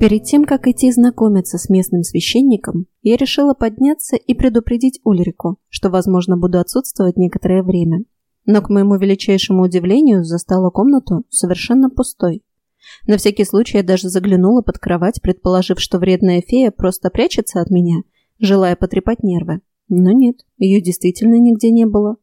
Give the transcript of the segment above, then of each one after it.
Перед тем, как идти знакомиться с местным священником, я решила подняться и предупредить Ульрику, что, возможно, буду отсутствовать некоторое время. Но, к моему величайшему удивлению, застала комнату совершенно пустой. На всякий случай я даже заглянула под кровать, предположив, что вредная фея просто прячется от меня, желая потрепать нервы. Но нет, ее действительно нигде не было.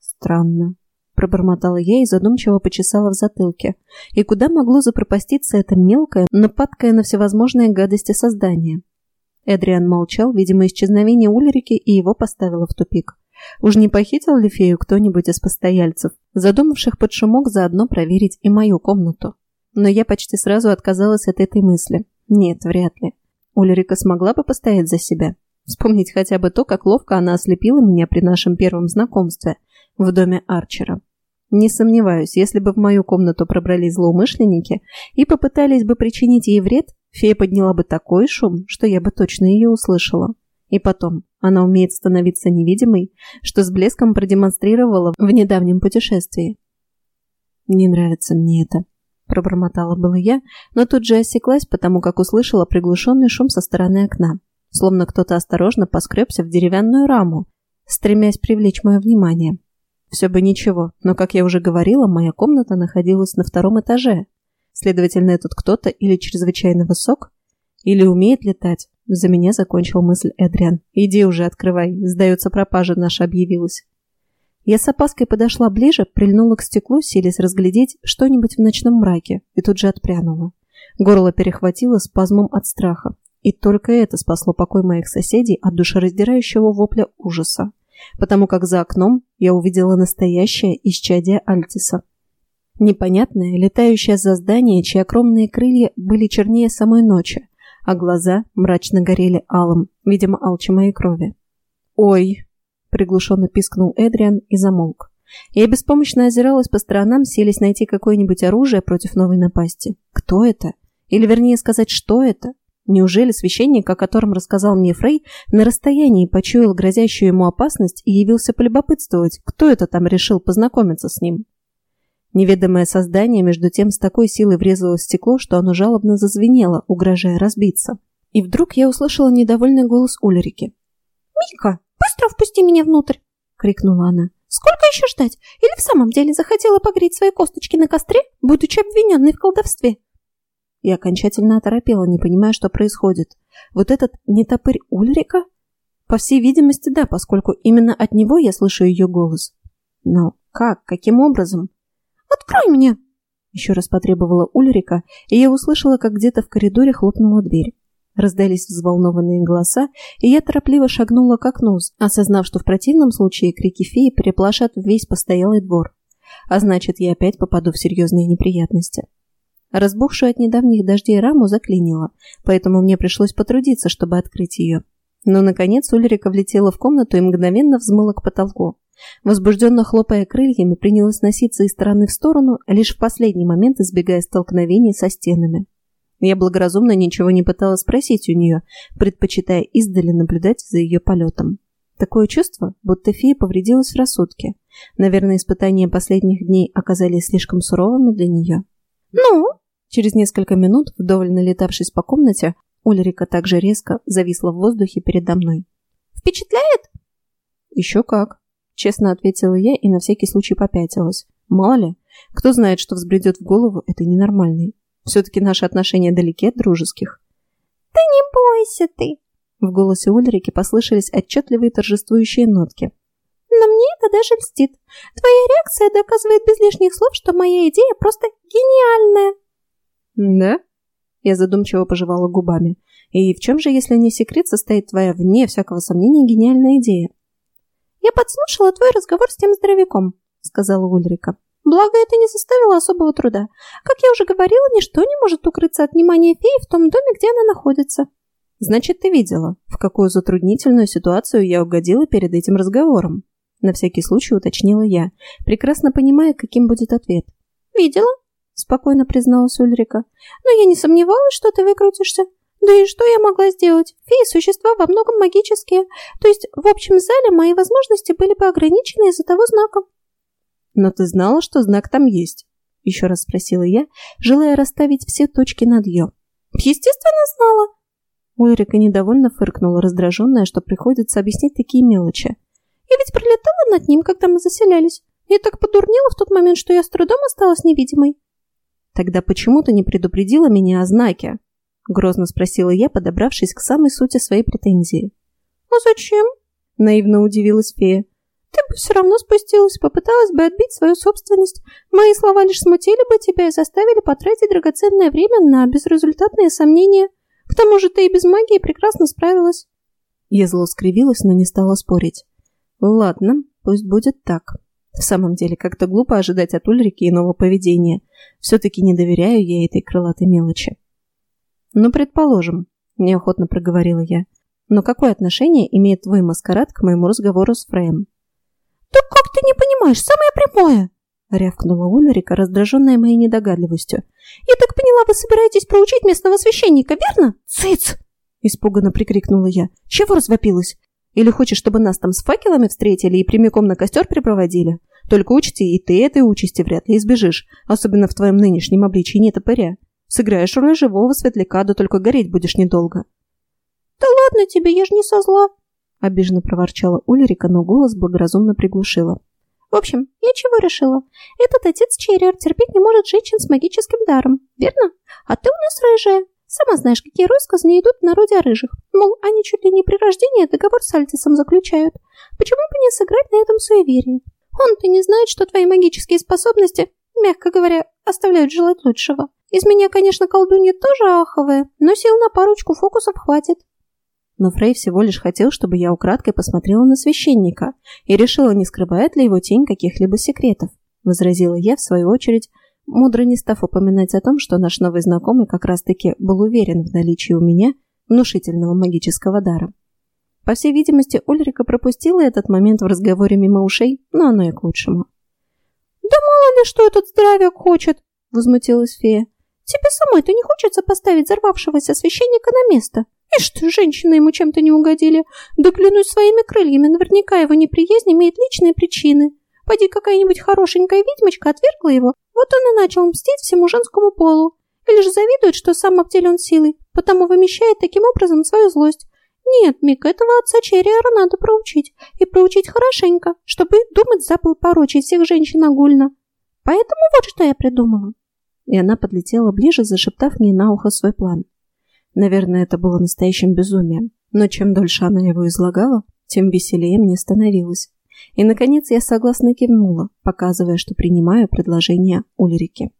Странно пробормотала я и задумчиво почесала в затылке. И куда могло запропаститься это мелкое, нападкое на всевозможные гадости создание? Эдриан молчал, видимо, исчезновение Ульрики и его поставило в тупик. Уж не похитил ли фею кто-нибудь из постояльцев, задумавших под шумок заодно проверить и мою комнату? Но я почти сразу отказалась от этой мысли. Нет, вряд ли. Ульрика смогла бы постоять за себя. Вспомнить хотя бы то, как ловко она ослепила меня при нашем первом знакомстве в доме Арчера. Не сомневаюсь, если бы в мою комнату пробрались злоумышленники и попытались бы причинить ей вред, фея подняла бы такой шум, что я бы точно ее услышала. И потом, она умеет становиться невидимой, что с блеском продемонстрировала в недавнем путешествии. «Не нравится мне это», – пробормотала было я, но тут же осеклась, потому как услышала приглушенный шум со стороны окна, словно кто-то осторожно поскребся в деревянную раму, стремясь привлечь мое внимание. Все бы ничего, но, как я уже говорила, моя комната находилась на втором этаже. Следовательно, этот кто-то или чрезвычайно высок, или умеет летать. За меня закончил мысль Эдриан. «Иди уже, открывай. Сдается, пропажа наша объявилась». Я с опаской подошла ближе, прильнула к стеклу, силясь разглядеть что-нибудь в ночном мраке, и тут же отпрянула. Горло перехватило спазмом от страха. И только это спасло покой моих соседей от душераздирающего вопля ужаса потому как за окном я увидела настоящее исчадие Альтиса. Непонятное, летающее за здание, чьи огромные крылья были чернее самой ночи, а глаза мрачно горели алым, видимо, алчи моей крови. «Ой!» – приглушенно пискнул Эдриан и замолк. Я беспомощно озиралась по сторонам, селись найти какое-нибудь оружие против новой напасти. Кто это? Или, вернее сказать, что это? Неужели священник, о котором рассказал мне Фрей, на расстоянии почуял грозящую ему опасность и явился полюбопытствовать, кто это там решил познакомиться с ним? Неведомое создание между тем с такой силой врезалось в стекло, что оно жалобно зазвенело, угрожая разбиться. И вдруг я услышала недовольный голос Ульрики. «Мика, быстро впусти меня внутрь!» — крикнула она. «Сколько еще ждать? Или в самом деле захотела погреть свои косточки на костре, будучи обвиненной в колдовстве?» И окончательно оторопела, не понимая, что происходит. Вот этот нетопырь Ульрика? По всей видимости, да, поскольку именно от него я слышу ее голос. Но как? Каким образом? «Открой мне!» Еще раз потребовала Ульрика, и я услышала, как где-то в коридоре хлопнула дверь. Раздались взволнованные голоса, и я торопливо шагнула к окну, осознав, что в противном случае крики феи переплашат весь постоялый двор. А значит, я опять попаду в серьезные неприятности. Разбухшую от недавних дождей раму заклинило, поэтому мне пришлось потрудиться, чтобы открыть ее. Но, наконец, Ульрика влетела в комнату и мгновенно взмыла к потолку. Возбужденно хлопая крыльями, принялась носиться из стороны в сторону, лишь в последний момент избегая столкновений со стенами. Я благоразумно ничего не пыталась спросить у нее, предпочитая издали наблюдать за ее полетом. Такое чувство, будто фея повредилась в рассудке. Наверное, испытания последних дней оказались слишком суровыми для нее. «Ну?» Через несколько минут, вдоволь налетавшись по комнате, Ульрика также резко зависла в воздухе передо мной. «Впечатляет?» «Еще как», — честно ответила я и на всякий случай попятилась. «Мало ли, кто знает, что взбредет в голову этой ненормальной. Все-таки наши отношения далеки от дружеских». «Да не бойся ты!» В голосе Ульрики послышались отчетливые торжествующие нотки. «Но мне это даже льстит. Твоя реакция доказывает без лишних слов, что моя идея просто гениальная». «Да?» Я задумчиво пожевала губами. «И в чем же, если не секрет, состоит твоя, вне всякого сомнения, гениальная идея?» «Я подслушала твой разговор с тем здоровяком», — сказала Ульрика. «Благо, это не составило особого труда. Как я уже говорила, ничто не может укрыться от внимания феи в том доме, где она находится». «Значит, ты видела, в какую затруднительную ситуацию я угодила перед этим разговором?» На всякий случай уточнила я, прекрасно понимая, каким будет ответ. «Видела», — спокойно призналась Ульрика. «Но я не сомневалась, что ты выкрутишься. Да и что я могла сделать? Феи – существа во многом магические. То есть в общем зале мои возможности были бы ограничены из-за того знака». «Но ты знала, что знак там есть?» – еще раз спросила я, желая расставить все точки над «ё». Естественно, знала. Ульрика недовольно фыркнула, раздраженная, что приходится объяснять такие мелочи. Я ведь пролетала над ним, когда мы заселялись. Я так подурнела в тот момент, что я с трудом осталась невидимой. Тогда почему ты не предупредила меня о знаке? Грозно спросила я, подобравшись к самой сути своей претензии. А зачем? Наивно удивилась фея. Ты бы все равно спустилась, попыталась бы отбить свою собственность. Мои слова лишь смутили бы тебя и заставили потратить драгоценное время на безрезультатные сомнения. К тому же ты и без магии прекрасно справилась. Я зло скривилась, но не стала спорить. Ладно, пусть будет так. В самом деле, как-то глупо ожидать от Ульрики иного поведения. Все-таки не доверяю я этой крылатой мелочи. Ну, предположим, неохотно проговорила я. Но какое отношение имеет твой маскарад к моему разговору с Фреем? «Да как ты не понимаешь, самое прямое!» рявкнула Ульрика, раздраженная моей недогадливостью. «Я так поняла, вы собираетесь проучить местного священника, верно?» «Цыц!» – испуганно прикрикнула я. «Чего развопилась? Или хочешь, чтобы нас там с факелами встретили и прямиком на костер припроводили? Только учти, и ты этой участи вряд ли избежишь, особенно в твоем нынешнем обличии не топыря. Сыграешь роль живого светляка, да только гореть будешь недолго». «Да ладно тебе, я ж не со зла!» Обиженно проворчала Ульрика, но голос благоразумно приглушила. В общем, я чего решила? Этот отец Черриер терпеть не может женщин с магическим даром, верно? А ты у нас рыжая. Сама знаешь, какие россказни идут в народе о рыжих. Мол, они чуть ли не при рождении договор с Альтисом заключают. Почему бы не сыграть на этом суеверии? Он-то не знает, что твои магические способности, мягко говоря, оставляют желать лучшего. Из меня, конечно, колдунья тоже аховая, но сил на парочку фокусов хватит но Фрей всего лишь хотел, чтобы я украдкой посмотрела на священника и решила, не скрывает ли его тень каких-либо секретов, возразила я, в свою очередь, мудро не став упоминать о том, что наш новый знакомый как раз-таки был уверен в наличии у меня внушительного магического дара. По всей видимости, Ульрика пропустила этот момент в разговоре мимо ушей, но оно и к лучшему. «Да мало ли, что этот здоровяк хочет!» — возмутилась фея. «Тебе самой-то не хочется поставить взорвавшегося священника на место?» И что, женщины ему чем-то не угодили? Да клянусь своими крыльями, наверняка его неприязнь имеет личные причины. Поди какая-нибудь хорошенькая ведьмочка отвергла его, вот он и начал мстить всему женскому полу. Или же завидует, что сам обделен силой, потому вымещает таким образом свою злость. Нет, Мика, этого отца Черриера надо проучить. И проучить хорошенько, чтобы думать забыл порочить всех женщин огульно. Поэтому вот что я придумала. И она подлетела ближе, зашептав мне на ухо свой план. Наверное, это было настоящим безумием, но чем дольше она его излагала, тем веселее мне становилось. И, наконец, я согласно кивнула, показывая, что принимаю предложение Ульрики.